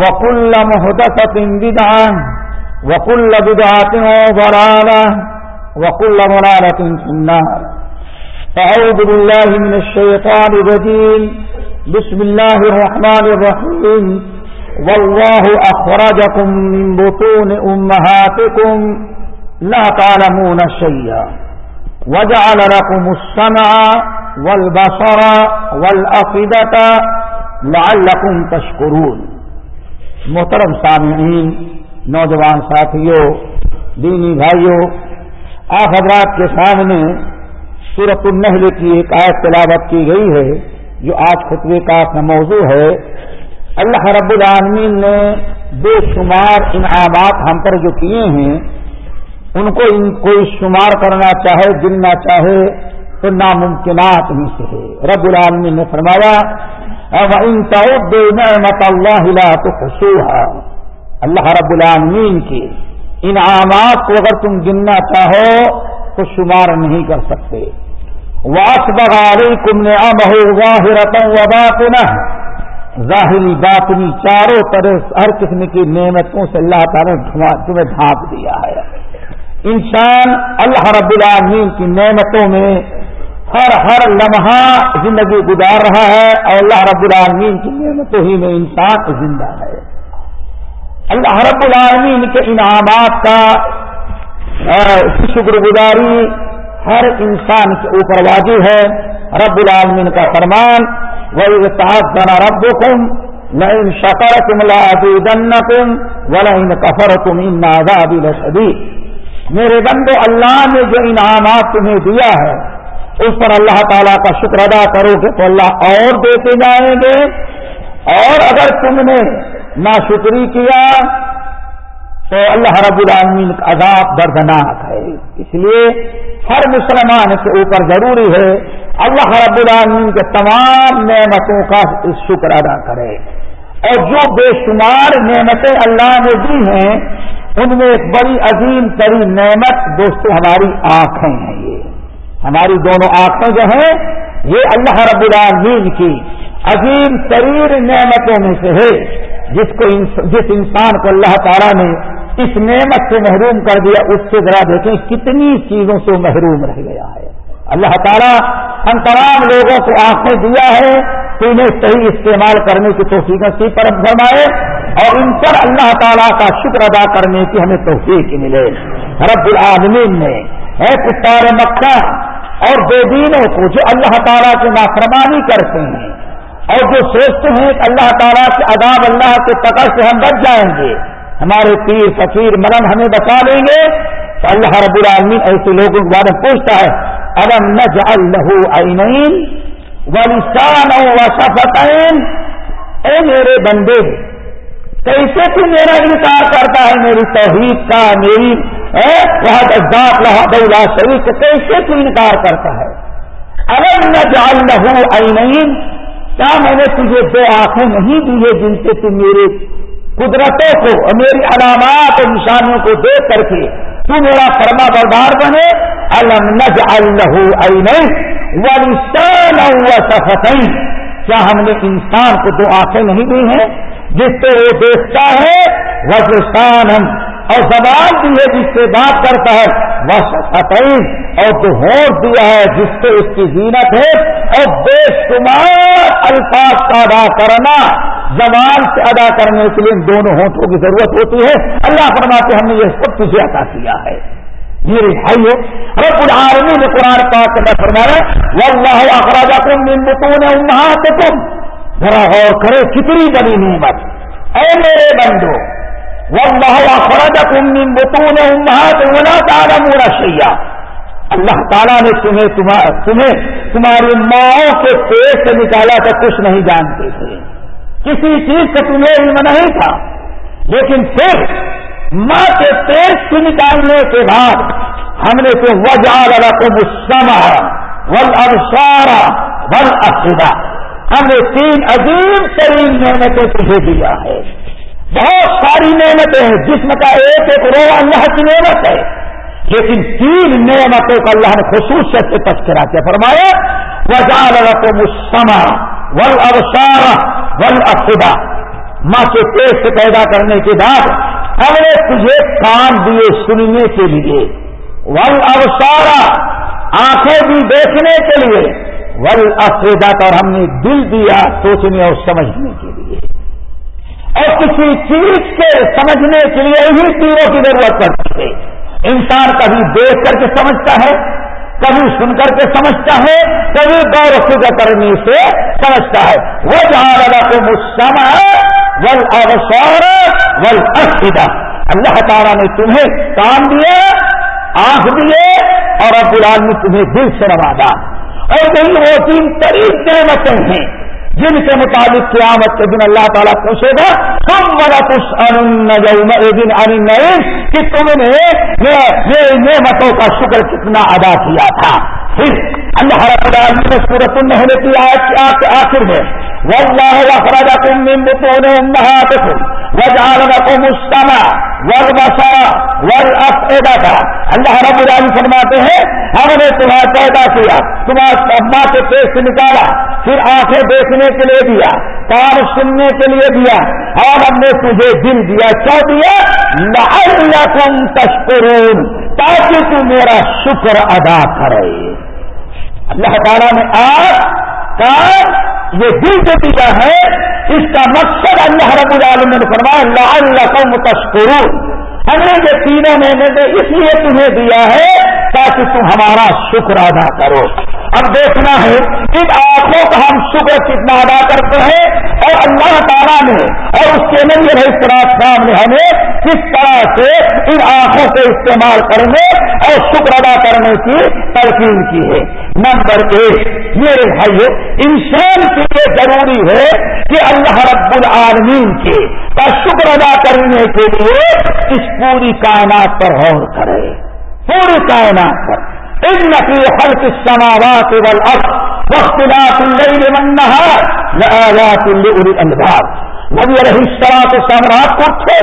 وكل مهدسة بدعة وكل بدعة ضلالة وكل ضلالة في النار فأعوذ بالله من الشيطان الرجيم. بسم الله الرحمن الرحيم. والله أخرجكم من بطون أمهاتكم لا تعلمون شيئا وجعل لكم السمع والبصر والأفدة لعلكم تشكرون. محترم سامعین، نوجوان ساتھیوں، دینی بھائیوں، آپ حضرات کے سامنے سورت النحل کی ایک آیت تلاوت کی گئی ہے، جو آج خطبے کا اپنا موضوع ہے۔ اللہ رب العالمین نے بے شمار انعامات ہم پر جو کیے ہیں، ان کو ان کوئی شمار کرنا چاہے، گننا چاہے، تو ناممکنات میں سے ہے۔ رب العالمین نے فرمایا اللہ تو اللہ رب العالمین کی انعامات کو اگر تم گننا چاہو تو شمار نہیں کر سکتے۔ واس بغاری کم نے ظاہری باطنی چاروں طرح ہر قسم کی نعمتوں سے اللہ تعالیٰ نے تمہیں ڈھانپ دیا ہے۔ انسان اللہ رب العالمین کی نعمتوں میں ہر ہر لمحہ زندگی گزار رہا ہے اور اللہ رب العالمین کی نعمتوں ہی میں انسان زندہ ہے۔ اللہ رب العالمین کے انعامات کا شکر گزاری ہر انسان کے اوپر واجب ہے۔ رب العالمین کا فرمان وہی صاحب بنا رب کم نہ ان شکر تم لا تم ولا ان کفر تم ان نازاد میرے بندو، اللہ نے جو انعامات تمہیں دیا ہے اس پر اللہ تعالیٰ کا شکر ادا کرو گے تو اللہ اور دیتے جائیں گے۔ اور اگر تم نے نہ شکری کیا تو اللہ رب العالمین کا عذاب دردناک ہے۔ اس لیے ہر مسلمان کے اوپر ضروری ہے اللہ رب العالمین کے تمام نعمتوں کا شکر ادا کرے۔ اور جو بے شمار نعمتیں اللہ نے دی ہیں، ان میں ایک بڑی عظیم ترین نعمت دوستوں ہماری آنکھیں ہیں۔ یہ ہماری دونوں آنکھیں جو ہیں، یہ اللہ رب العالمین کی عظیم ترین نعمتوں میں سے ہے، جس کو جس انسان کو اللہ تعالیٰ نے اس نعمت سے محروم کر دیا، اس سے ذرا دیکھیں کتنی چیزوں سے محروم رہ گیا ہے۔ اللہ تعالیٰ ہم تمام لوگوں کو آنکھیں دیا ہے تو انہیں صحیح استعمال کرنے کی توفیق سی پر فرمائے، اور ان پر اللہ تعالیٰ کا شکر ادا کرنے کی ہمیں توفیق ملے۔ رب العالمین نے اے کتار مکہ اور بے دینوں کو جو اللہ تعالیٰ کی نافرمانی کرتے ہیں۔ اور جو سوچتے ہیں کہ اللہ تعالیٰ کے عذاب اللہ کے پکڑ سے ہم بچ جائیں گے، ہمارے پیر فقیر ملن ہمیں بچا لیں گے۔ تو اللہ رب العالمین ایسے لوگوں کے بارے میں پوچھتا ہے ارم نج اللہ ولسان و شفتین اے میرے بندے، کیسے تو میرا انکار کرتا ہے، میری توحید کا، میری وہاں شریف کیسے تو انکار کرتا ہے۔ اگر نہ جال نہ کیا میں نے تجھے دو آنکھیں نہیں دی ہے جن سے تم میرے قدرتوں کو اور میری علامات اور نشانیوں کو دیکھ کر کے تو میرا فرما بردار بنے؟ الم نج اللہ ولسان سفتیں کیا ہم نے انسان کو دو آنکھیں نہیں دی ہیں جس سے وہ دیکھتا ہے؟ وزستان ہم اور زبان دی ہے جس سے بات کرتا ہے۔ وہ ستعین اور جو ہوٹ دیا ہے، جس سے اس کی زینت ہے۔ اور بے شمار الفاظ کا ادا کرنا، زبان سے ادا کرنے کے لیے ان دونوں ہونٹوں کی ضرورت ہوتی ہے۔ اللہ فرماتے ہم نے یہ سب تجھے عطا کیا ہے۔ میرے بھائی رب العالمین نے قرآن پاک کا فرمایا واللہ اخراجکم من بطون امہاتکم ذرا غور کرے کتنی بڑی نعمت۔ اے میرے بندو واللہ اخراجکم من بطون امہاتکم ولا تعلمون شیئا۔ اللہ تعالیٰ نے تمہیں تمہیں تمہاری ماؤں کے پیٹ سے نکالا تو کچھ نہیں جانتے تھے۔ کسی چیز سے تمہیں علم نہیں تھا۔ لیکن پھر ماں کے پیٹ سے نکالنے کے بعد ہم نے تو وجال رقم سما ول ابسارا ول ہم نے تین عظیم ترین نعمتیں تجھے دیا ہے۔ بہت ساری نعمتیں ہیں، جسم کا ایک ایک رو اللہ کی نعمت ہے۔ لیکن تین نعمتوں کا اللہ نے خصوصیت سے تذکرہ کیا۔ فرمایا وجال رقم سما ول ابسارا ول افدا ماں کے پیٹ سے پیدا کرنے کے بعد ہم نے تجھے کام دیے سننے کے لیے۔ ول اوسارا آنکھیں بھی دیکھنے کے لیے۔ ول افریدات اور ہم نے دل دیا سوچنے اور سمجھنے کے لیے۔ اور کسی چیز کے سمجھنے کے لیے ہی تیروں کی ضرورت پڑتی ہے۔ انسان کبھی دیکھ کر کے سمجھتا ہے، کبھی سن کر کے سمجھتا ہے، کبھی غور فکر کرنے سے سمجھتا ہے۔ وہ جہاں لگا کو مسلم ہے ول اوسار ول افیدا اللہ تعالیٰ نے تمہیں کام دیا، آنکھ دیے اور اب العالمی تمہیں دل سے نوازا اور وہی وہ تین ترین نعمتیں ہیں۔ جن کے مطابق قیامت کے دن اللہ تعالیٰ پوچھے گا تم بڑا کچھ دن ان کہ تم نے یہ نعمتوں کا شکر کتنا ادا کیا تھا۔ پھر اللہ رب العالمین نے سورت النحل کی آیت کے آخر میں، والله أخرجكم من بطون أمهاتكم وجعل لكم السمع والبصر والأفئدة۔ اللہ رب العالمین فرماتے ہیں، ہم نے تمہیں پیدا کیا تمہارے ابا کے پیٹ سے نکالا، پھر آنکھیں دیکھنے کے لیے دیا، کان سننے کے لیے دیا، اور ہم نے تجھے دل دیا کیوں دیا؟ لعلکم تشکرون۔ تاکہ تو میرا شکر ادا کرے۔ اللہ تعالیٰ نے آج کان یہ دل جو دیا ہے، اس کا مقصد اللہ رب العالمین نے فرمایا اللہ اللہ کو متشکر ہم نے یہ تینوں مہینے اس لیے تمہیں دیا ہے تاکہ تم ہمارا شکر ادا کرو۔ اب دیکھنا ہے، ان آنکھوں کا ہم شکر کتنا ادا کرتے ہیں؟ اور اللہ تعالیٰ نے اور اس کے نبی رہی صاحب نے ہمیں کس طرح سے ان آنکھوں کو استعمال کرنے اور شکر ادا کرنے کی ترکیب کی ہے۔ نمبر ایک، میرے بھائی انسان کے لیے ضروری ہے کہ اللہ رب العالمین کے کا شکر ادا کرنے کے لیے اس پوری کائنات پر غور کرے۔ پوری کائنات پر۔ ان نقی حلق السماوات والارض واختلاف الليل والنهار لآيات لأولي الألباب. نبی علیہ السلام سامراٹ کو اٹھے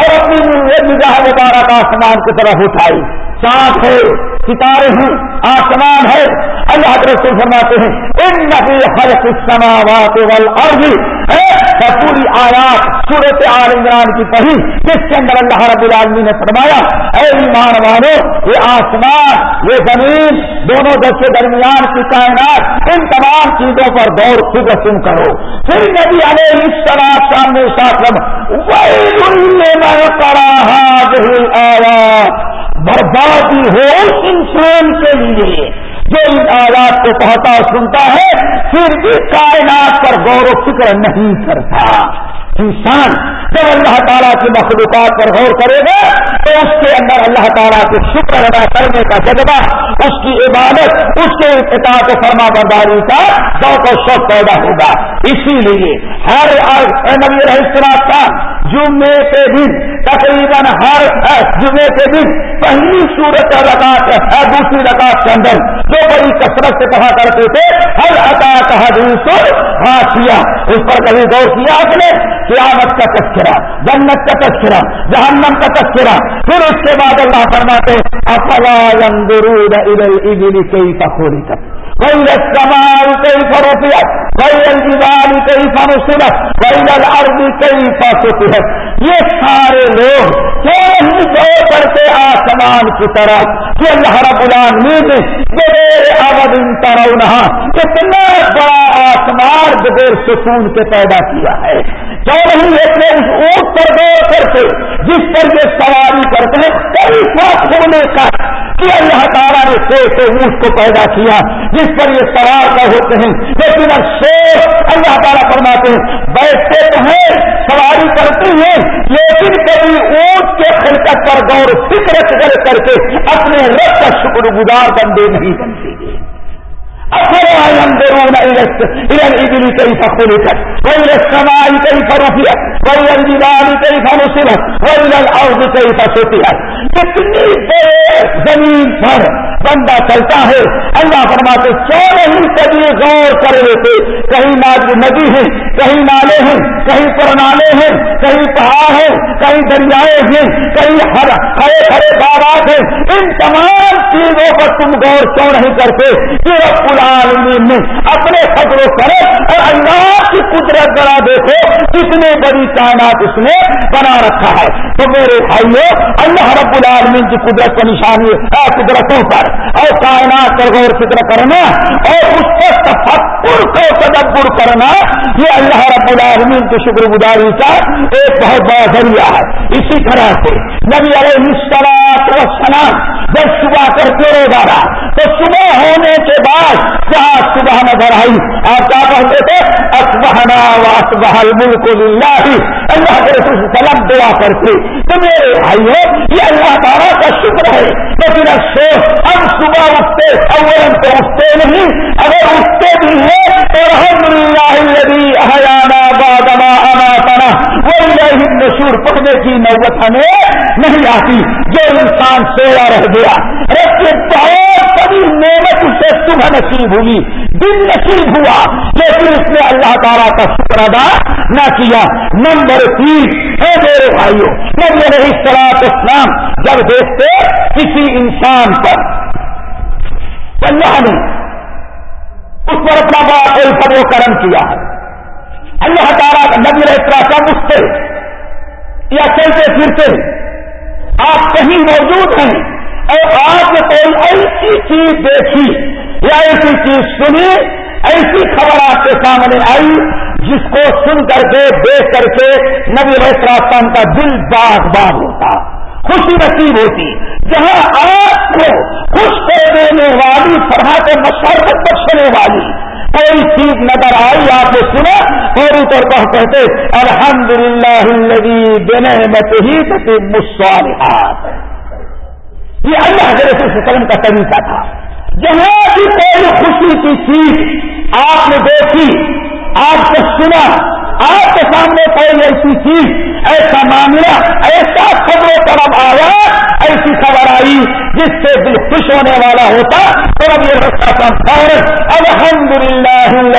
اور اپنی نگاہ مبارک آسمان کی طرف اٹھائی. چاند ہے ستارے ہیں آسمان ہے۔ اللہ رسول فرماتے ہیں، ان نبی حلق السماوات والارض پوری آیات صورت عال عمران کی پڑھی جس کے اندر اللہ رب العالمین نے فرمایا، اے ایمان والو، یہ آسمان، یہ زمین، دونوں دس کے درمیان کی کائنات، ان تمام چیزوں پر دور فکر سن کرو۔ پھر نبی علیہ السلام سامنے ساتھ آواز بربادی ہو ہول انسان کے لیے، جو ان آواز کو پہتا سنتا ہے، پھر بھی کائنات پر غور و فکر نہیں کرتا۔ انسان جب اللہ تعالیٰ کی مخلوقات پر غور کرے گا، تو اس کے اندر اللہ تعالیٰ کے شکر ادا کرنے کا جذبہ، اس کی عبادت، اس کے اطاعت فرما برداری کا ذوق و شوق پیدا ہوگا۔ اسی لیے ہر نبی رہسرات کا جمعے کے دن، تقریباً ہر جمعے کے دن پہلی صورت رکعت دوسری رکعت کے اندر۔ جو بڑی کثرت سے کہا کرتے تھے، ہر عطا حدیث ہاتھیا اس پر کبھی غور کیا آپ نے؟ قیامت کا تذکرہ، جنت کا تذکرہ، جہنم کا تذکرہ۔ پھر اس کے بعد اللہ فرماتے افلا ينظرون الى الابل كيف خلقت؟ وإلى السماء كيف رفعت؟ وإلى الجبال كيف نصبت؟ وإلى الأرض كيف سطحت؟ یہ سارے لوگ کیوں کرتے آسمان کی طرف کہ اللہ رب العالمین بغیر ابد ان ترونہ اتنا بڑا آسمان بغیر سکون کے پیدا کیا ہے۔ کیوں نہیں اتنے اس اونٹ پر غور کرتے جس پر یہ سواری کرتے ہیں کئی ساتھ ہونے کا کہ اللہ تعالیٰ نے شیر سے اونٹ کو پیدا کیا، جس پر یہ سوار کا ہوتے ہیں۔ لیکن اب شیر اللہ تعالیٰ فرماتے ہیں، بیٹھتے تو ہیں، سواری کرتے ہیں، لیکن کبھی اونٹ کے خلقت پر غور فکر کر کر کے اپنے رب کا شکر گزار بندے نہیں بنتے۔ گے افلا ينظرون الى الابل كيف خلقت والى السماء كيف رفعت والى الجبال كيف نصبت والى الارض كيف سطحت. کتنی بڑے زمین پر بندہ چلتا ہے، اللہ فرماتے کیوں نہیں کبھی غور کر لیتے، کہیں ندی ہے کہیں نالے ہیں، کہیں پرنالے ہیں، کہیں پہاڑ ہیں، کہیں دریائے ہیں، کہیں ہرے ہرے باغات ہیں۔ ان تمام چیزوں پر تم غور کیوں نہیں کرتے؟ کہ رب العالمین نے اپنے فضل و کرم اور اللہ کی قدرت ذرا دیکھو، کتنی بڑی کائنات اس نے بنا رکھا ہے۔ تو میرے بھائیوں اللہ رب العالمین کی قدرت کو نشانی قدرتوں پر اور کائنات پر غور فکر کرنا اور اس پر تفکر کو تدبر کرنا، یہ اللہ رب العالمین کی شکر گزاری کا ایک بہت بڑا ذریعہ ہے۔ اسی طرح سے نبی علیہ السلام جب صبح کرتے روزانہ تو صبح ہونے کے بعد صبح نظر آئی آپ کیا کہتے تھے؟ اصبحنا واسبح الملک للہ اللہ کے رسول سلام دعا کرتے. تو میرے بھائی یہ اللہ تعالیٰ کا شکر ہے. لیکن افسوس، ہم صبح اٹھتے، اول تو اٹھتے نہیں. اگر اٹھتے بھی ہیں، تو الحمد للہ حیانہ بادما انا تنا وہ پڑھنے کی نوبت ہمیں نہیں آتی. جو انسان سویا رہ گیا، رب کی بہت بڑی نعمت اسے صبح نصیب ہوئی. دن نصیب ہوا، لیکن اس نے اللہ تعالیٰ کا شکر ادا نہ کیا۔ نمبر تین ہے میرے بھائیوں نبی علیہ اسلام جب دیکھتے کسی انسان پر، اللہ نے اس پر اپنا بڑا کوئی و کرم کیا۔ ہے اللہ تعالیٰ کا نبی السلام اٹھتے یا چلتے پھرتے، آپ کہیں موجود ہیں، اور آپ نے کوئی ایسی چیز دیکھی یا ایسی چیز سنی، ایسی خبر آپ کے سامنے آئی جس کو سن کر کے، دیکھ کر کے نبی رسراسان کا دل باغ باغ ہوتا، خوشی نصیب ہوتی۔ جہاں آپ کو خوش کر دینے والی فرح کے مسرت بخشنے والی کوئی چیز نظر آئی، آپ نے سنا فوری طور پر کہتے الحمد للہ دینے مت ہی مسوالحات یہ اللہ کے رسول وسلم کا طریقہ تھا۔ جہاں بھی کوئی خوشی کی چیز آپ نے دیکھی، آپ نے سنا، آپ کے سامنے کوئی ایسی چیز، ایسا معاملہ، ایسا خبروں طرف آیا ایسی خبر آئی جس سے دل خوش ہونے والا ہوتا تو اب یہ رستہ کا الحمد للہ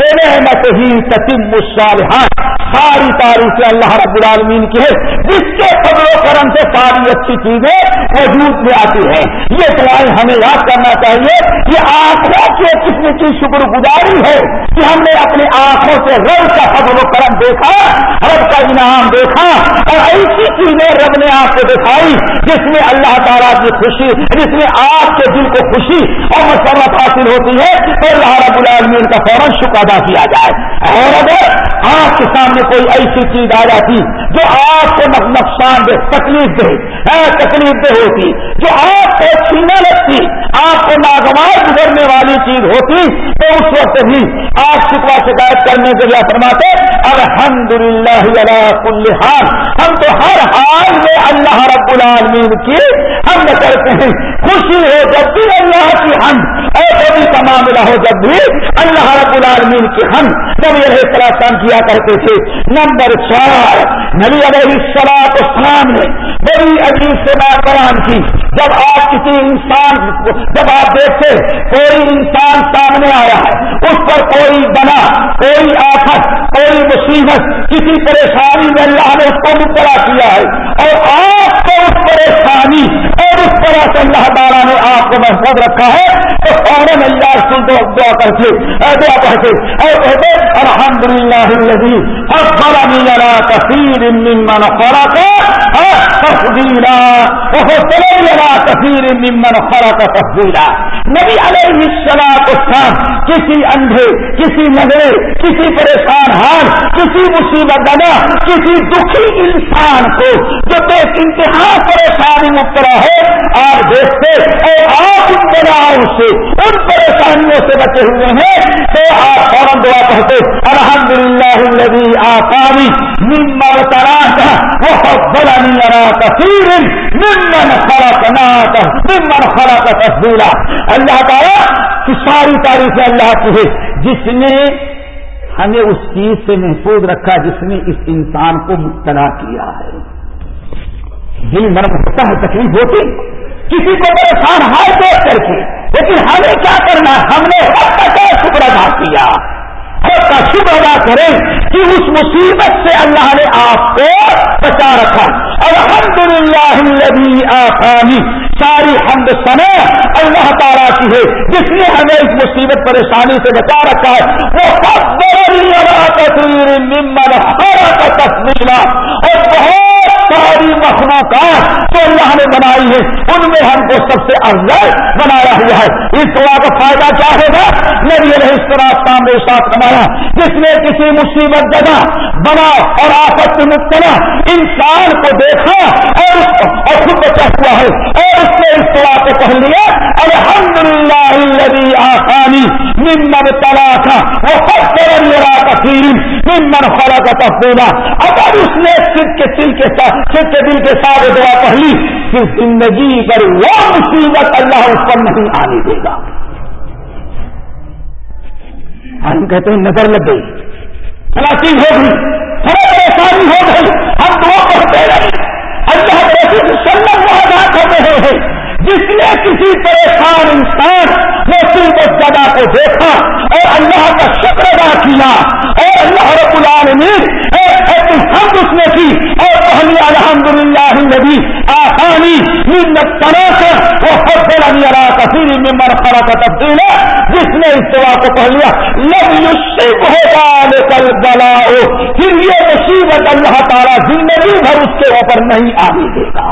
دینے مت ہی سچن مصالحات ساری تاریخ اللہ رب العالمین کی ہے۔ جس کے قبر و کرم سے ساری اچھی چیزیں وجود میں آتی ہیں۔ یہ دعائیں ہمیں یاد کرنا چاہیے کہ آنکھوں کے قسم کی شکر گزاری ہے کہ ہم نے اپنی آنکھوں سے رب کا قبر و کرم دیکھا، رب کا انعام دیکھا اور ایسی چیزیں رب نے آپ کو دکھائی جس میں اللہ تعالیٰ کی خوشی، جس میں آپ کے دل کو خوشی اور مسرت حاصل ہوتی ہے، تو اللہ رب العالمین کا فوراً شکر ادا کیا جائے۔ اور اگر آپ کے سامنے کوئی ایسی چیز آ جاتی جو آپ کو نقصان دے تکلیف دے ہاں، تکلیف دہ ہوتی، جو آپ کو چھینا لگتی، آپ کو ناگوار گزرنے والی چیز ہوتی، تو اس وقت بھی آپ شکوا شکایت کرنے کے لیے فرماتے الحمد للہ کل حال۔ ہم تو ہر حال میں اللہ رب العالمین کی ہم کرتے ہیں۔ خوشی ہو جب بھی اللہ کی ہم ایسے بھی کا معاملہ ہو جب بھی اللہ رب العالمین کی ہم۔ جب یہ سلاسان کیا کرتے تھے۔ نمبر چار، نبی علیہ السلام اسلام نے بڑی عجیب سے بات قرآن کی۔ جب آپ کسی انسان جب آپ دیکھتے کوئی انسان سامنے آیا ہے، اس پر کوئی بنا، کوئی آفت، کوئی مصیبت، کسی پریشانی میں اللہ نے اس کو مبتلا کیا ہے۔ اور آپ کو اس پریشانی اور اس طرح سے اللہ تعالیٰ نے آپ رکھا ہے، تو فوراً اللہ سن دو، دعا کر کرتے دعا کرتے اے کہتے الحمد للہ افغان میرا کثیر ممن خورا کا تفضیلا بہت لگا کثیر ممن خورا کا نبی علیہ السلام اسلام کسی اندھے، کسی نگرے، کسی پریشان حال کسی مصیبت بنا کسی دکھی انسان کو جو بے انتہا پریشانی مبتلا ہے، آپ دیکھتے اور آپ ان بناؤ سے، ان پریشانیوں سے بچے ہوئے ہیں۔ تو آپ فوراً دعا کہتے الحمد للہ آسانی نمن تراتا بہت بڑا نہیں تصویر نمن خرا ناتا نمن خرا کا تصویر اللہ تعالیٰ ساری تاریخ اللہ کی ہے۔ جس نے ہمیں اس چیز سے محفوظ رکھا جس نے اس انسان کو مبتلا کیا ہے۔ دل نرم ہوتا ہے، تکلیف ہوتی، کسی کو پریشان ہار دیکھ کر کے، لیکن ہمیں کیا کرنا ہے نے حق کا شکر ادا کیا حق کا شکر ادا کریں کہ اس مصیبت سے اللہ نے آپ کو بچا رکھا۔ الحمد للہ آسانی ساری حمد سنا اللہ تعالیٰ کی ہے۔ جس نے ہمیں اس مصیبت پریشانی سے بچا رکھا ہے۔ وہ تصویر نمن ہر تصویر اور بہت ساری مخلوقات جو اللہ نے بنائی ہے ان میں ہم کو سب سے افضل بنایا ہوا ہے۔ اس دعا کا فائدہ کیا ہوگا؟ نبی علیہ السلام میرے ساتھ بنایا جس نے کسی مصیبت جگہ بنا اور آفت میں مبتلا انسان کو دیکھا اور خود بچا ہوا ہے۔ اور اس نے اس طرح کو کہہ لیا الحمد للہ آسانی نمن تلا تھا وہ سب سے تفصیل نمن خلا کا تفصیلہ اگر اس نے سر کے سل کے ساتھ سچے دل کے ساتھ دعا پہلی پھر زندگی پر وہ مصیبت اللہ اس پر نہیں آنے دے گا۔ ہم کہتے ہیں نظر لگ گئی۔ تلاشی ہو گئی بڑے پریشانی ہو گئی۔ ہم دعا کرتے رہے اللہ کے سلم وعدہ کر رہے ہیں جس نے کسی پریشان انسان مصیبت جگہ کو دیکھا اور اللہ کا شکر ادا کیا اور اللہ رب العالمین ہم اس نے کی اور پہلی الحمد للہ نبی آسانی منت طرح سے وہ فصل علی اللہ کثیر ممبر خرا کا تبدیل ہے جس نے اس دعا کو پڑھ لیا لب یوسف ہوگا کل بلاؤ پھر یہ مصیبت اللہ تعالیٰ زندگی بھر اس کے اوپر نہیں آنے دے گا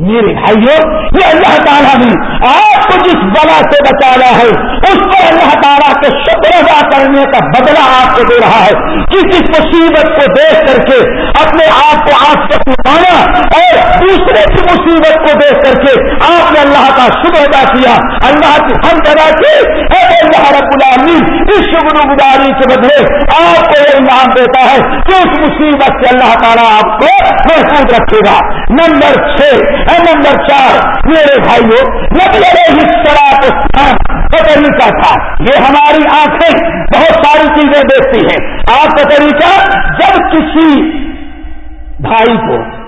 میرے بھائیوں، یہ اللہ تعالیٰ نے آپ کو جس بلا سے بچایا ہے، اس پر اللہ تعالیٰ کے شکر ادا کرنے کا بدلہ آپ کو دے رہا ہے۔ کسی مصیبت کو دیکھ کر کے اپنے آپ کو آپ سے پانا اور دوسرے کی مصیبت کو دیکھ کر کے آپ نے اللہ کا شکر ادا کیا۔ اللہ کی ہم ادا کی۔ اللہ رب العالمین، اس شکر گزاری کے بدلے آپ کو یہ انعام دیتا ہے کہ اس مصیبت سے اللہ تعالیٰ آپ کو محفوظ رکھے گا۔ نمبر چھ نمبر چار۔ میرے بھائیوں نبی علیہ السلام کا طریقہ تھا۔ یہ ہماری آنکھیں بہت ساری چیزیں دیکھتی ہیں۔ آپ کا طریقہ، جب کسی بھائی کو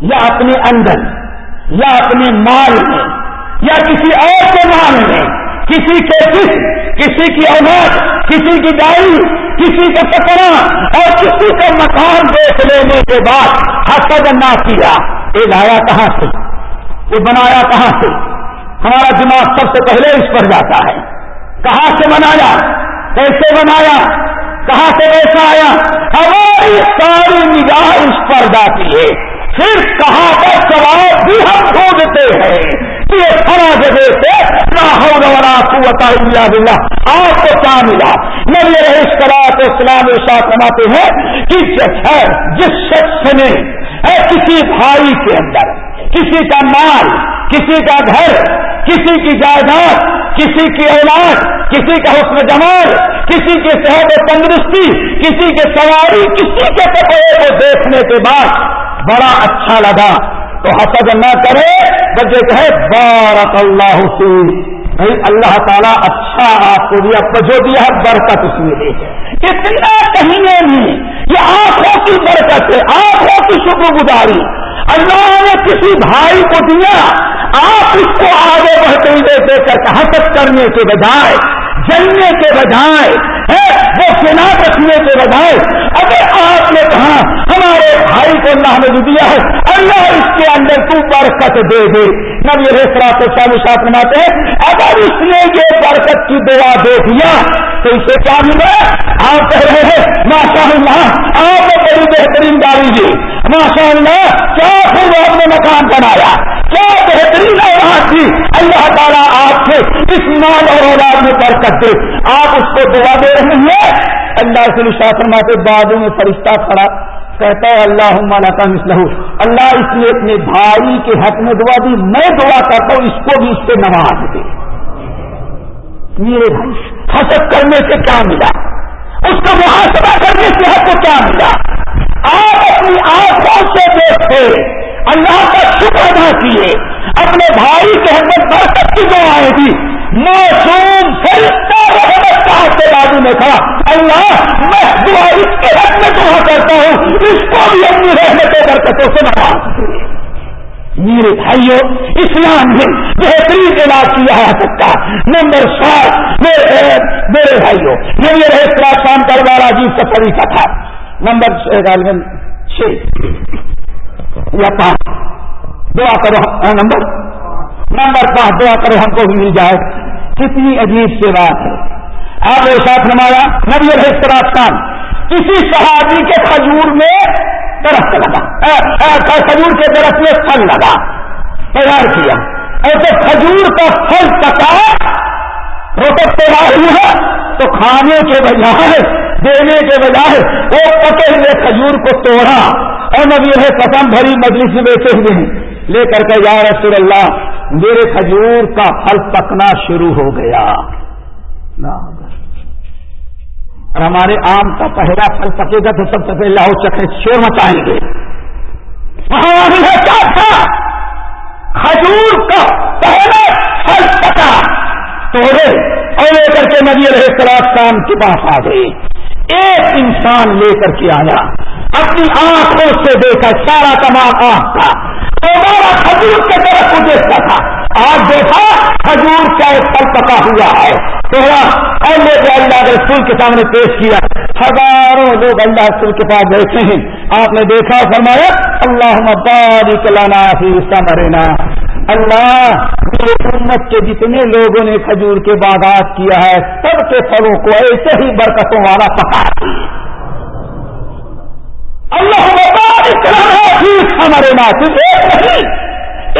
یا اپنے اندر یا اپنے مال میں یا کسی اور کے مال میں کسی کے کس کسی کی اولاد، کسی کی گاڑی کسی کا کپڑا اور کسی کا مکان دیکھ لینے کے بعد حسد نہ کیا۔ یہ لایا کہاں سے؟ یہ بنایا کہاں سے؟ ہمارا دماغ سب سے پہلے اس پر جاتا ہے۔ کہاں سے بنایا؟ کیسے بنایا؟ کہاں سے ایسا آیا؟ ہماری ساری نگاہ اس پر جاتی ہے۔ پھر کہاں پر سوال بھی ہم ڈھونڈتے ہیں۔ کہ یہ کھڑا جگہ سے اللہ بلّہ آپ کو کیا ملا؟ میرے اس طرح کو اسلام ساتھ بناتے ہیں کہ جس شخص نے کسی بھائی کے اندر، کسی کا مال، کسی کا گھر، کسی کی جائیداد، کسی کی اولاد، کسی کا حسن جمال، کسی کی صحت و تندرستی، کسی کے سواری، کسی کے کپڑے کو دیکھنے کے بعد بڑا اچھا لگا۔ تو حسد نہ کرے بجے کہے، بارک اللہ حسین بھائی، اللہ تعالیٰ اچھا آپ کو دیا جو دیا ہے، برکت اس میں دے اتنا کہیے نہیں، یہ آنکھوں کی برکت ہے، آنکھوں کی شکر گزاری اللہ نے کسی بھائی کو دیا، آپ اس کو آگے بڑھتے ہوئے دے کر حسد کرنے کے بجائے جلنے کے بجائے وہ سنا رکھنے کے بجائے، اگر آپ نے کہا، ہمارے بھائی کو اللہ نے دیا ہے، اللہ اس کے اندر تو برکت دے دے۔ نبی ریسرا کو سالو ساتھ مناتے ہیں، اگر اس نے یہ برکت کی دعا دے دیا، تو اسے کیا ملا؟ آپ کہہ رہے ہیں ماشاء اللہ آپ نے بڑی بہترین گاڑی دی۔ ماشاء اللہ کیا پھر آپ نے مکان بنایا؟ کیا بہترین اولاد تھی؟ اللہ تعالیٰ آپ سے اس مال اور اولاد میں برکت دے آپ اس کو دعا دے رہے ہیں۔ اللہ سے شاسن کے بازو میں فرشتہ کھڑا کہتا ہے اللہ عملہ کا مسلح اللہ اس نے اپنے بھائی کے حق میں دعا دی۔ میں دعا کرتا ہوں، اس کو بھی اس سے نواز دے۔ میرے بھائی، حسد کرنے سے کیا ملا؟ اس کا محاسبہ کرنے سے حق کو کیا ملا آپ اپنی آنکھوں سے دیکھتے اللہ کا شکر ادا کیے اپنے بھائی کے حق برکت کی دعائیں دی معصوم فرشتہ رحمت صاحب میں تھا اللہ، میں دعا اس کے حق میں دعا کرتا ہوں، اس کو بھی اپنی رحمت برکتوں سے نواز میرے بھائیوں، اسلام نے بہترین علاج کیا ہے سکتا نمبر سات، میرے بھائیوں یہ میرے شام کروالا عجیب کا طریقہ جی تھا۔ نمبر چھ۔ یا پانچ، دعا کرو نمبر؟ نمبر پانچ، دعا کرو ہم کو بھی مل جائے۔ کتنی عجیب سے بات ہے۔ آپ نے ساتھ نمایا، نبی خان کسی صحابی کے کھجور میں درخت لگا۔ کھجور کے درخت میں پھل لگا۔ تیار کیا۔ ایسے کھجور کا پھل پکا روٹک تیار ہوا تو کھانے کے بجائے، دینے کے بجائے وہ پکے ہوئے کھجور کو توڑا۔ اور نبی ہے قسم بھری مجلس میں بیٹھے ہوئے ہیں۔ لے کر کے، یا رسول اللہ، میرے کھجور کا پھل پکنا شروع ہو گیا۔ اور ہمارے آم کا پہلا پھل پکے گا تو سب سے پہلے لاہو چکر شور مچائیں گے۔ وہاں کیا تھا، کھجور کا پہلا پھل پکا توڑے اور لے کر کے نبی رہے سراج کام کے پاس آ گئے ایک انسان لے کر کے آیا۔ اپنی آنکھوں سے دیکھا، سارا تمام آنکھ کا دوبارہ کھجور کے طرف کو دیکھتا تھا۔ آج دیکھا، کھجور کا ایک پل پکا ہوا ہے۔ تھوڑا اور لے کے اللہ رسول کے سامنے پیش کیا ہزاروں لوگ اللہ رسول کے پاس بیٹھے ہیں۔ آپ نے دیکھا، فرمایا اللہ مبارک لانا فی مرنا اللہ امت کے جتنے لوگوں نے کھجور کے باغات کیا ہے، سب کے پھلوں کو ایسے ہی برکتوں والا پکا اللہ ہمارے ناطے ایک نہیں،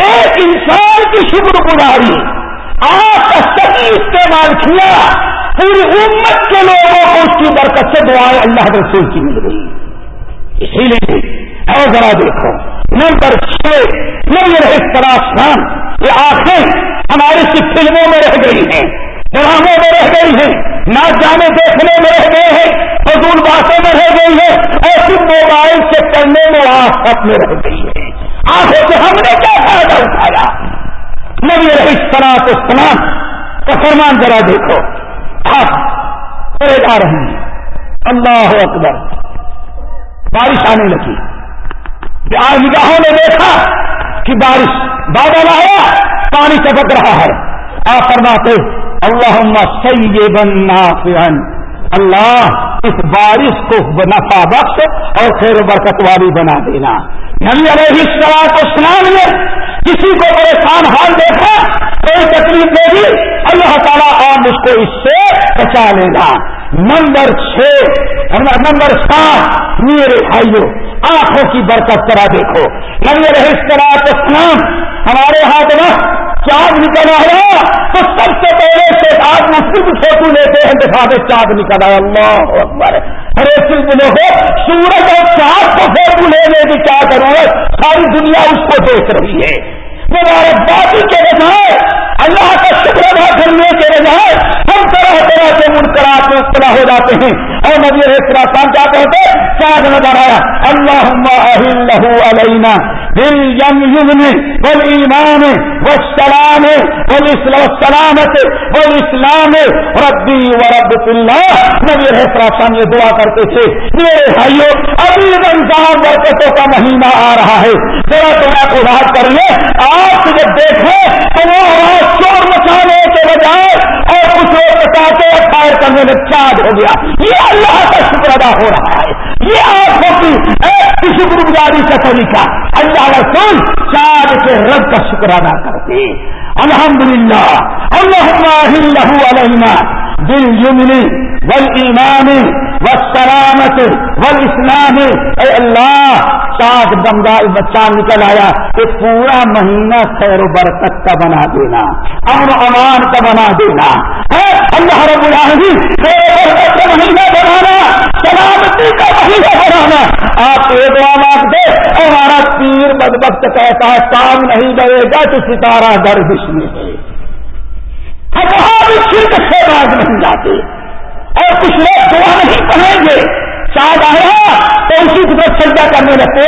ایک انسان کی شکر گزاری۔ آپ کا صحیح استعمال کیا، پوری امت کے لوگوں کو اس کی برکت سے دعائیں اللہ رسول کی مل گئی اسی لیے اور ذرا دیکھو، نمبر چھ، نمبر اس طرح یہ آنکھیں ہماری سی فلموں میں رہ گئی ہیں، ڈراموں میں رہ گئی ہیں نہ جانے دیکھنے میں رہ گئے ہیں، فضول باتوں میں رہ گئی ہے اور موبائل سے پڑھنے میں آفت میں رہ گئی ہے آنکھوں سے ہم نے کیا فائدہ اٹھایا؟ نبی رہی سنا تو سنا کا فرمان ذرا دیکھو۔ آپ پڑے جا رہے ہیں۔ اللہ اکبر۔ بارش آنے لگی۔ آج نگاہوں نے دیکھا کہ بارش بادل آیا، پانی چپک رہا ہے۔ آپ فرماتے اللہ سیبا بن اللہ اس بارش کو نفا بخش اور خیر برکت والی بنا دینا۔ نبی علیہ السلام کو سنا لے، کسی کو پریشان حال دیکھا کوئی تکلیف دے دی، اللہ تعالیٰ آپ اس کو اس سے بچا لے گا۔ نمبر چھ، نمبر سات، میرے بھائیوں آنکھوں کی برکت کرا دیکھو۔ نبی علیہ السلام ہمارے ہاتھ میں چاند نکل آیا، تو سب سے پہلے سے آپ میں فوٹو لیتے ہیں دفاع چاند نکل آیا۔ اللہ اکبر۔ ارے صرف لوگوں سورج اور چاند کو فوٹو لینے کی کیا ضرورت ساری دنیا اس کو دیکھ رہی ہے۔ مبارکبادی کے بجائے اللہ کا شکر ادا کرنے طرح طرح منقرات میں اطلاع ہو جاتے ہیں۔ اور نبی خان کیا کہتے چاند نظر آیا اللہ اللہ علینا دل یم یمن بل ایمان و سلام بل سلامت بل اسلام ربی و رب اللہ۔ نبی رحسراسان یہ دعا کرتے تھے، میرے بھائیوں ابھی رمضان برکتوں کا مہینہ آ رہا ہے۔ ذرا دعا کو بات کریے آپ جب دیکھیں تو وہ آواز چور مچانے کے بجائے اور کچھ لوگ بتاتے کرنے میں چارج ہو گیا۔ یہ اللہ کا شکر ادا ہو رہا ہے۔ یہ آنکھوں کی شکر گزاری کا طریقہ اللہ رسول چار کے رب کا شکر ادا کرتے الحمد للہ اللہ دل یمنی ول ایمان و سلامت ول اسلام اے اللہ چاک بنگال بچہ نکل آیا کہ پورا مہینہ خیر و برکت کا بنا دینا، امن امان کا بنا دینا۔ اللہ رب العالمین، خیر و برکت کا مہینہ بنانا، سلامتی کا مہینہ بنانا۔ آپ ایک بار دے، ہمارا پیر بدبخت کہتا ہے کام نہیں کرے گا تو ستارہ گردش میں ہے۔ بھی شرک سے باز نہیں جاتے اور کچھ لوگ دعا نہیں پڑھیں گے۔ چاہ آیا ہاں تو اسی کی طرف سجا کرنے لگتے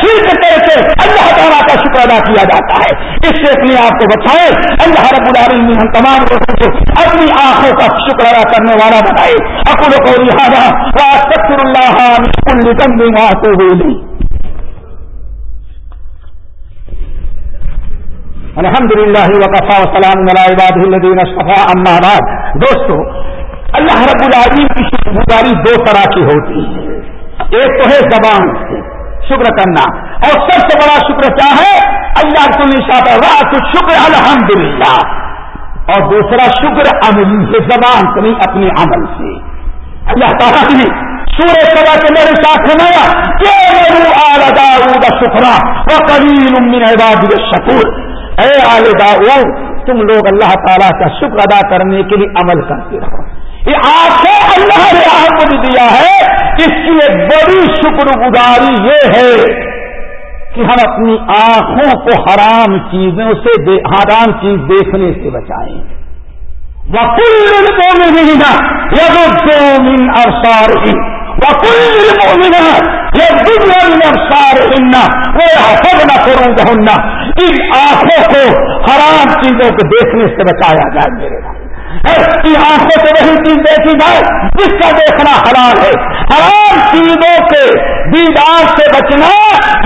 شرک کر کے اللہ تعالیٰ کا شکر ادا کیا جاتا ہے۔ اس سے اپنے آپ کو بچائے اللہ رب العالمین ہم تمام لوگوں کو اپنی آنکھوں کا شکر ادا کرنے والا بنائے۔ اکل کو لہٰذا سکر اللہ الحمد للہ وقفا وسلام الدین صفا اما بعد. دوستو، اللہ رب العالمین کی شکر گزاری دو طرح کی ہوتی ہے۔ ایک تو ہے زبان سے، شکر کرنا۔ اور سب سے بڑا شکر کیا ہے؟ اللہ کو نشاط رات شکر الحمد للہ اور دوسرا شکر عملی سے زبان سے نہیں اپنے عمل سے۔ اللہ تعالیٰ نے سورج سبا کے میرے ساتھ سنایا کہ شکرا وہ کبھی من عباد شکور اے آل داؤ تم لوگ اللہ تعالیٰ کا شکر ادا کرنے کے لیے عمل کرتے رہو۔ یہ آنکھیں اللہ نے آپ کو دیا ہے، اس کی ایک بڑی شکر گزاری یہ ہے کہ ہم اپنی آنکھوں کو حرام چیزوں سے حرام چیز دیکھنے سے بچائیں۔ وکل کو ملنا من افسار وکل کو یہ دنیا سارے ہننا وہ حفظ نہ کروں گا ان آنکھوں کو حرام چیزوں کو دیکھنے سے بچایا جائے۔ میرے کی آنکھوں سے وہی چیز دیکھی جائے جس کا دیکھنا حلال ہے۔ حرام چیزوں کے دیدار سے بچنا،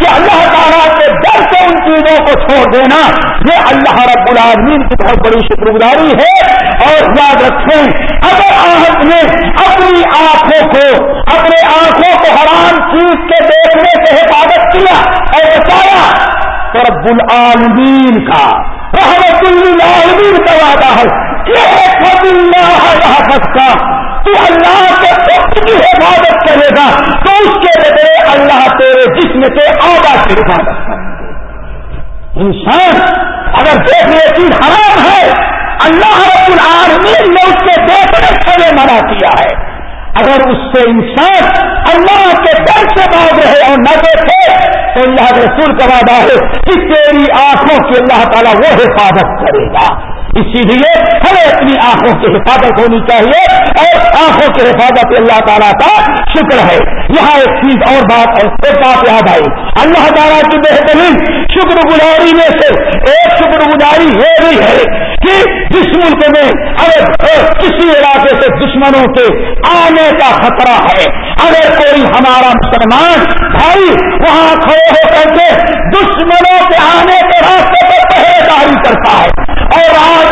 یہ اللہ تعالیٰ کے ڈر سے ان چیزوں کو چھوڑ دینا، یہ اللہ رب العالمین کی بہت بڑی شکر گزاری ہے۔ اور یاد رکھیں، اگر آہت نے اپنی آنکھوں کو، اپنے آنکھوں کو حرام چیز کے دیکھنے سے حفاظت کیا اور بچایا، تو رب العالمین کا رحمت العالمین کا وعدہ ہے اللہ کا تو اللہ کے وقت کی حفاظت کرے گا تو اس کے بدلے اللہ تیرے جسم کے آگا کی حفاظت کریں گے۔ انسان اگر دیکھنے چیز حرام ہے، اللہ رب العالمین نے اس کے دیکھنے سے منع کیا ہے۔ اگر اس سے انسان اللہ کے در سے باغ رہے اور نہ دیکھے، تو اللہ رسول کا وعدہ ہے کہ تیری آنکھوں کی اللہ تعالیٰ وہ حفاظت کرے گا۔ اسی لیے ہمیں اپنی آنکھوں کی حفاظت ہونی چاہیے اور آنکھوں کی حفاظت اللہ تعالیٰ کا شکر ہے۔ یہاں ایک چیز اور بات ہے ایک بات یاد آئی۔ اللہ تعالیٰ کی بہترین شکر گزاری میں سے ایک شکر گزاری یہ بھی ہے کہ جس ملک میں اگر کسی علاقے سے دشمنوں کے آنے کا خطرہ ہے، اگر کوئی ہمارا مسلمان بھائی وہاں کھڑے ہو کر کے دشمنوں کے آنے کے راستے پر پہرے داری کرتا ہے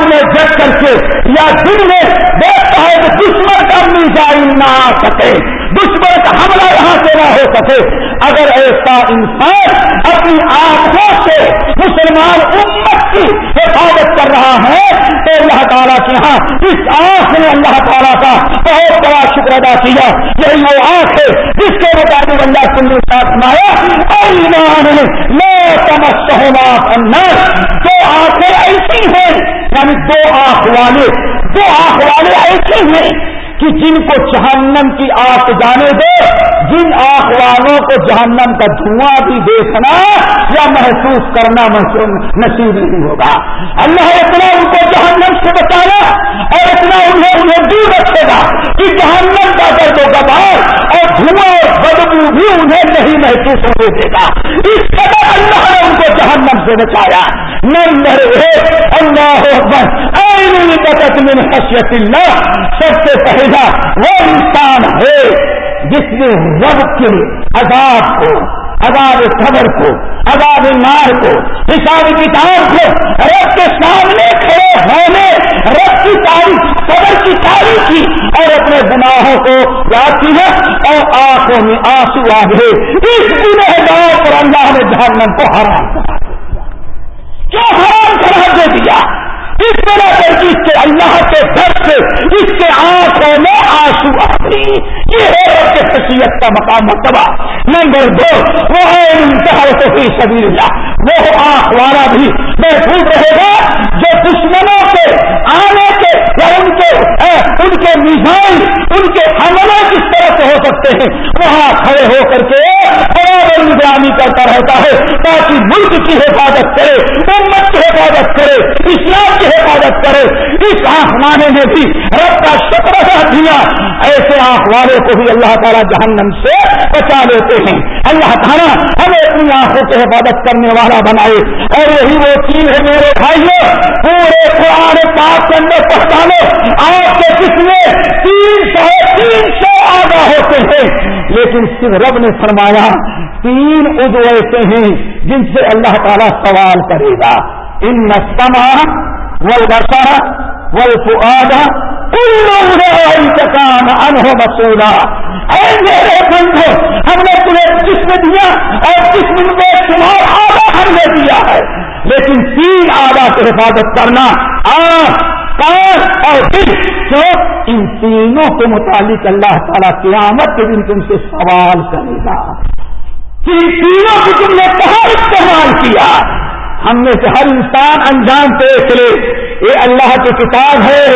میں جگ کر کے یا دن میں دیکھتا ہے کہ دشمن کا میزائل نہ آ سکے، دشمن کا حملہ یہاں سے نہ ہو سکے۔ اگر ایسا انسان اپنی آنکھوں سے مسلمان امت کی حفاظت کر رہا ہے، تو اللہ تعالیٰ کے یہاں اس آنکھ نے اللہ تعالیٰ کا بہت بڑا شکر ادا کیا۔ یہی وہ آنکھ ہے جس کے مطابق اللہ سن ساتھ مایا میں سمجھتا دو آنکھیں ایسی ہیں یعنی دو آنکھ والے، دو آنکھ والے ایسے ہیں کہ جن کو جہنم کی آنکھ جانے دے، جن آنکھ والوں کو جہنم کا دھواں بھی دیکھنا یا محسوس کرنا محسوس نصیب نہیں ہوگا۔ اللہ اتنا ان کو جہنم سے بچایا اور اتنا انہیں انہیں دور رکھے گا کہ جہنم کا درد و گبار اور دھواں اور بدبو بھی انہیں نہیں محسوس ہونے دے گا۔ اس قدر اللہ نے ان کو جہنم سے بچایا۔ نمبر ایک اللہ بقت من حسیت اللہ۔ سب سے پہلا وہ انسان ہے جس نے رب کے عذاب کو، عذاب خبر کو، عذاب نار کو، حساب کتاب کو، رب کے سامنے کھڑے ہونے، رب کی تاریخ، قبر کی تاریخ کی، اور اپنے گناہوں کو یاد کی ہے اور آنکھوں میں آنسو آ گئے اس گنہ پر اللہ نے جہنم کو حرام کرا کیوں حرام کرا دے دیا؟ اس طرح پر اس کے اللہ کے در سے، اس کے آنکھوں میں آنسو آ یہ ہے کہ حیثیت کا مقام مرتبہ۔ نمبر دو، وہ ہے ہی سبھی وہ آنکھ والا بھی محفوظ رہے گا جو دشمنوں کے آنے کے ان کے میزائل، ان کے حملے کس طرح سے ہو سکتے ہیں؟ وہاں کھڑے ہو کر کے برابر نگرانی کرتا رہتا ہے تاکہ ملک کی حفاظت کرے، امت کی حفاظت کرے، اسلام کی حفاظت کرے۔ اس آسمانے میں بھی رب کا شکر ادا دیا ایسے آنکھ والے کو بھی اللہ تعالیٰ جہنم سے بچا لیتے ہیں۔ اللہ تعالیٰ ہمیں اپنی آنکھوں کی حفاظت کرنے والا بنائے۔ اور یہی وہ چیز ہے میرے بھائیوں، پورے قرآن پاک کے اندر پہچانے آپ کے کس میں تین سو تین سو آگاہ ہوتے ہیں۔ لیکن صرف رب نے فرمایا، تین ادو ایسے ہیں جن سے اللہ تعالیٰ سوال کرے گا۔ ان نسما والبصر والفؤاد كل اولئك كان اے میرے بندو، ہم نے تمہیں جسم دیا اور جسم میں تمہارا آدھا ہم نے دیا ہے۔ لیکن تین آدھا سے حفاظت کرنا آنکھ کان اور دل۔ جو ان تینوں کے متعلق اللہ تعالیٰ قیامت کے دن تم سے سوال کرے گا۔ ان تینوں کی تم نے کہاں استعمال کیا؟ ہم نے سے ہر انسان انجام پیش لے یہ اللہ کی کتاب ہے،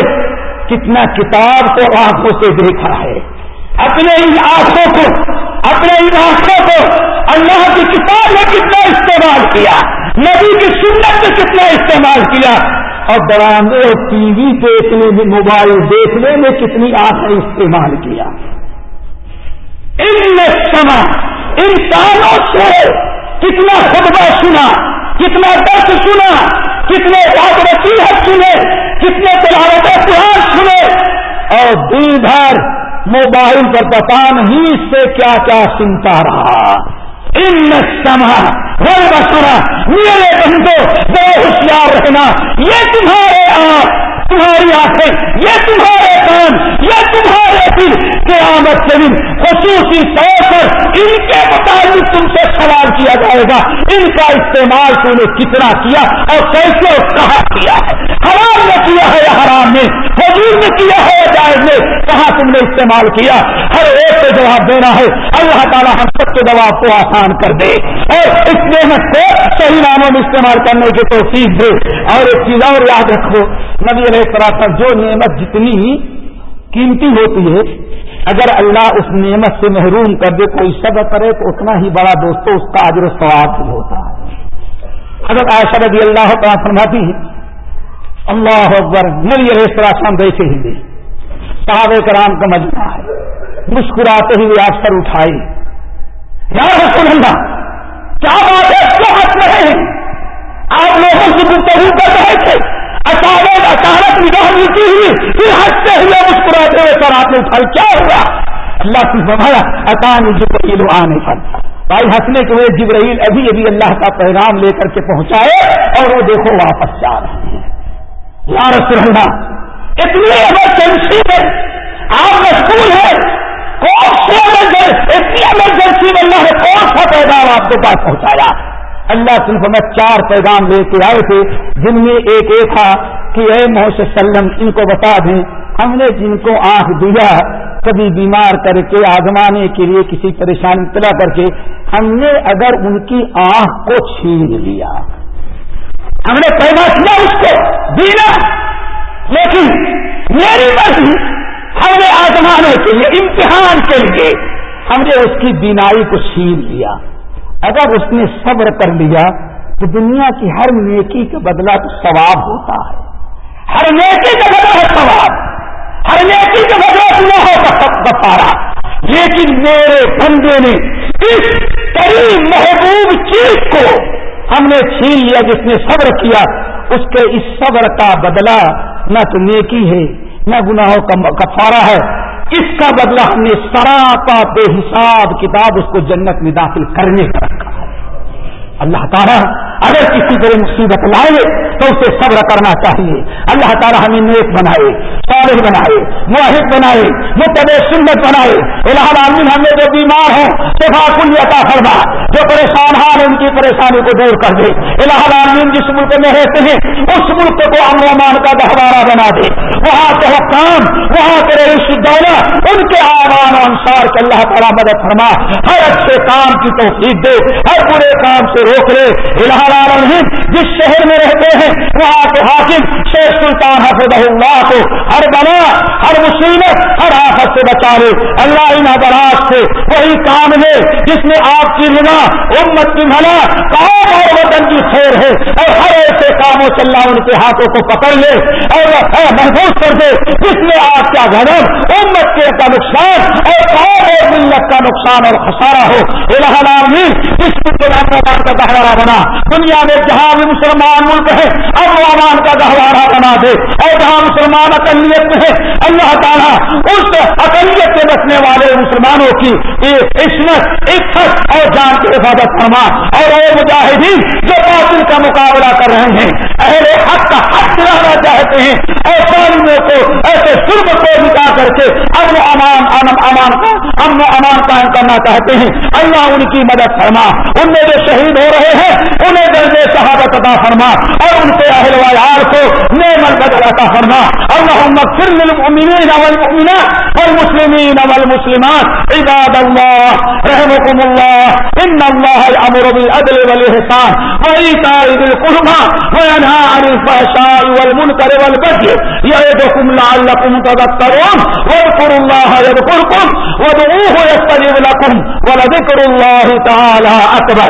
کتنا کتاب کو آنکھوں سے دیکھا ہے۔ اپنے ان آنکھوں کو، اپنے ان آنکھوں کو اللہ کی کتاب نے کتنا استعمال کیا؟ نبی کی سنت نے کتنا استعمال کیا؟ اور ڈرامے اور ٹی وی دیکھنے میں موبائل دیکھنے میں کتنی آنکھیں استعمال کیا۔ ان سما انسانوں سے کتنا خطبہ سنا، کتنا درد سنا، کتنے یاد نصیحت سنے، کتنے تلاوت قرآن سنے۔ اور دن بھر موبائل پر پتا نہیں سے کیا کیا سنتا رہا۔ ان سما بسرا میرے بندو بے ہوشیار رہنا یہ تمہارے آپ تمہاری آنکھیں یہ تمہارے کام یہ تمہارے دل قیامت کے دن خصوصی طور پر ان کے مطابق تم سے سوال کیا جائے گا۔ ان کا استعمال تم نے کتنا کیا اور کیسے کہاں کیا ہے؟ حرام نے کیا ہے حرام نے؟ حضور نے کیا ہے جائز نے؟ کہاں تم نے استعمال کیا؟ ہر ایک کو جواب دینا ہے۔ اللہ تعالیٰ ہم سب کے جواب کو آسان کر دے۔ اور اس نعمت کو صحیح ناموں میں استعمال کرنے کی توفیق دے۔ اور ایک چیز اور یاد رکھو، نبی علیہ طرح جو نعمت جتنی قیمتی ہوتی ہے اگر اللہ اس نعمت سے محروم کر دے کوئی صبر کرے تو اتنا ہی بڑا دوستوں اس کا عجر ثواب بھی ہوتا ہے۔ اگر عائشہ رضی اللہ تعالیٰ فرماتی ہے اللہ اکبر، نبی علیہ السلام دیکھے ہی دے صحابہ کرام کا مجمع ہے۔ مسکراتے ہوئے آپ سر اٹھائے یا رسول اللہ، کیا بات ہے؟ کیوں ہنس رہے ہیں آپ لوگوں کی گفتگو کر رہے تھے اچانک اچانک نگاہ ملتی ہوئی پھر ہنستے ہوئے مسکراتے ہوئے کیا ہوا؟ اللہ کی فرمایا اکان جبرائیل آنے پر بھائی، ہنسنے کے لیے جبرائیل ابھی ابھی اللہ کا پیغام لے کر کے پہنچائے اور وہ دیکھو واپس جا رہے ہیں یا رسول اللہ، اتنی ایمرجنسی میں آپ مشغول ہیں کون سی ایمرجنسی ایمرجنسی میں اللہ نے کون سا پیغام آپ کے پاس پہنچایا؟ اللہ صرف میں چار پیغام لے کے آئے تھے۔ جن میں ایک یہ تھا کہ اے محسوس سلم ان کو بتا دیں ہم نے جن کو آنکھ دیا کبھی بیمار کر کے، آزمانے کے لیے کسی پریشانی طرح کر کے، ہم نے اگر ان کی آنکھ کو چھین لیا۔ ہم نے پیدا کیا اس کو، دینا۔ لیکن میری مرضی ہم نے آزمانے کے لیے، امتحان کے لیے ہم نے اس کی بینائی کو چھین لیا۔ اگر اس نے صبر کر لیا تو دنیا کی ہر نیکی کا بدلہ تو ثواب ہوتا ہے۔ ہر نیکی کا بدلہ ہے ثواب۔ ہر نیکی کا بدلہ نہ ہو بتارا لیکن میرے بندے نے اس قریب محبوب چیز کو ہم نے چھین لیا، جس نے صبر کیا، اس کے اس صبر کا بدلہ نہ تو نیکی ہے، نہ گناہوں کا کفارہ ہے۔ اس کا بدلہ ہم نے سراپا بے حساب کتاب اس کو جنت میں داخل کرنے کا رکھا ہے۔ اللہ تعالیٰ اگر کسی طرح مصیبت لائے تو اسے صبر کرنا چاہیے۔ اللہ تعالیٰ ہمیں نیک بنائے۔ صالح بنائے معاہد بنائے متب سنت بنائے۔ العالمین ہمیں جو بیمار ہیں، شفا کل عطا فرما۔ جو پریشان ہیں، ان کی پریشانی کو دور کر دے۔ العالمین جس ملک میں رہتے ہیں، اس ملک کو امن امان کا گہوارہ بنا دے۔ وہاں کے حکام، وہاں کے رئیس دولت ان کے آمان و انسار کے اللہ تعالیٰ مدد فرما۔ ہر اچھے کام کی توفیق دے، ہر برے کام سے روک لے۔ الہ جس شہر میں رہتے ہیں، وہاں کے حاکم شیخ سلطان حفظ اللہ کو ہر بنا، ہر مصیبت، ہر آفت سے بچا لے اللہ ان حضرات سے وہی کام لے جس میں آپ کی رنا امت کی بھلا، کام اور وطن کی خیر ہے۔ اور ہر ایسے کاموں سے اللہ ان کے ہاتھوں کو پکڑ لے اور محفوظ کر دے، جس میں کا گھر امت کے کا نقصان اور قوم اور ملت کا نقصان اور خسارہ ہو. الہ العالمین، اس مسلمان کا گہوارہ بنا. دنیا میں جہاں بھی مسلمان ملک ہے اب امان کا گہوارہ بنا دے. اور جہاں مسلمان اقلیت میں ہے اللہ تعالیٰ اس اقلیت سے بچنے والے مسلمانوں کی عصمت عزت اور جان کی حفاظت فرما. اور وہ مجاہدین، جو باطل کا مقابلہ کر رہے ہیں، اہل حق کا حق دلانا چاہتے ہیں، اور تعلیموں کو ایسے ظلم کو مٹا کر کے امن امان امن، امان کا امن امان قائم کرنا چاہتے ہیں۔ اللہ ان کی مدد فرما۔ ان میں جو شہید ہو رہے ہیں، انہیں درجے شہادت عطا فرما۔ اور ان کے اہل ویار کو نعم البدل عطا فرما۔ اللهم اغفر للمؤمنين والمؤمنات والمسلمين والمسلمات۔ عباد الله رحمكم الله ان الله يأمر بالعدل والإحسان وإيتاء ذي القربى وينهى عن الفحشاء والمنكر والبغي يعظكم لعلكم تذكرون واذكروا الله يذكركم وادعوه يستجب لكم ولذكر الله تعالى أكبر.